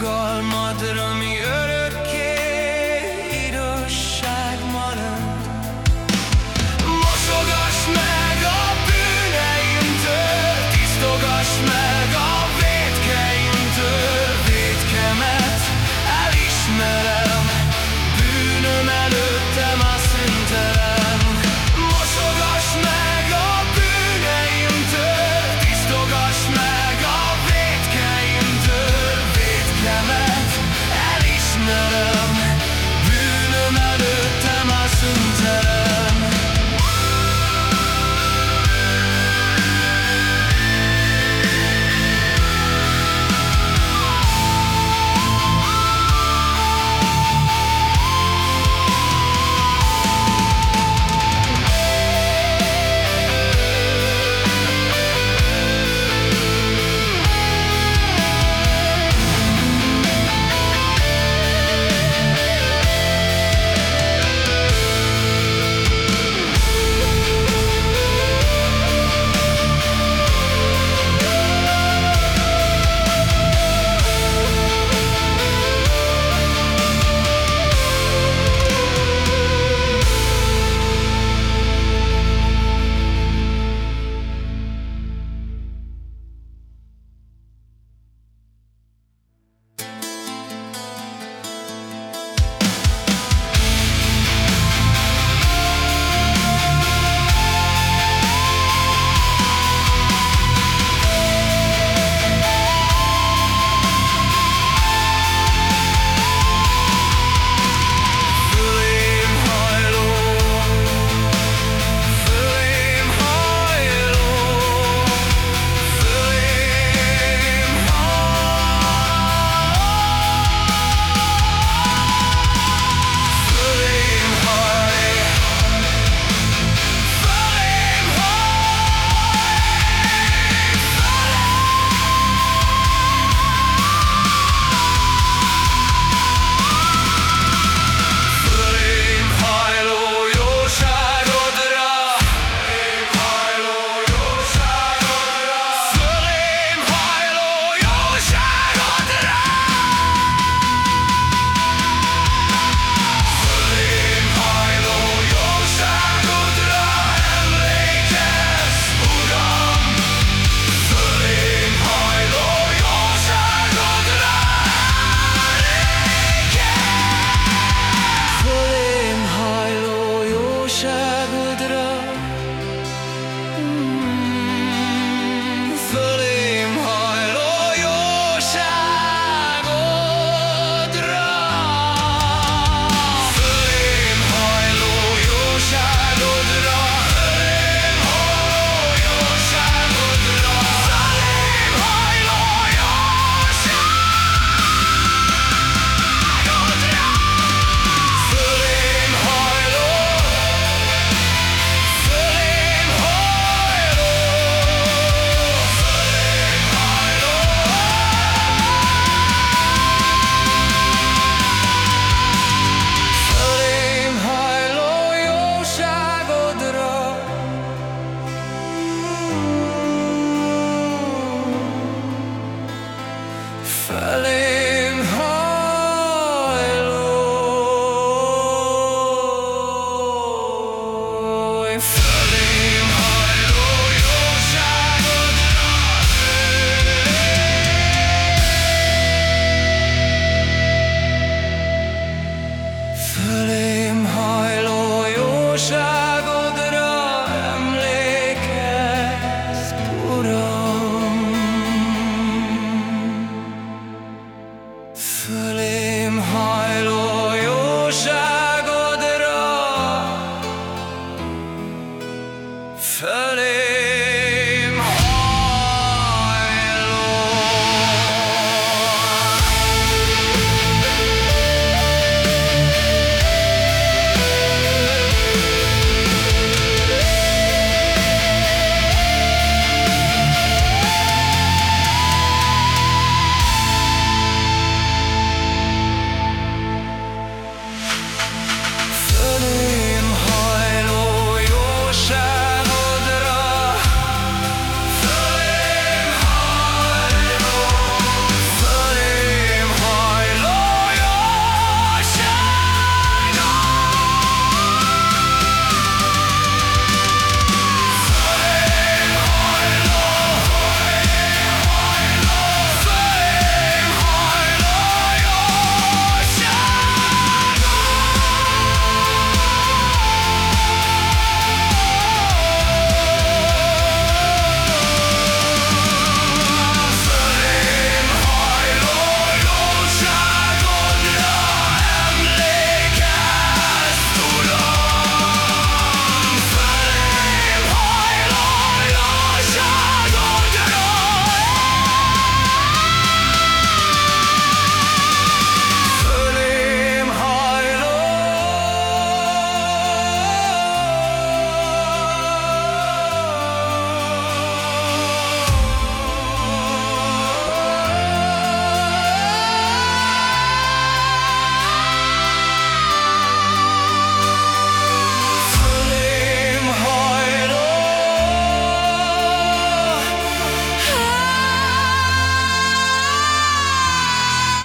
gol, motor on me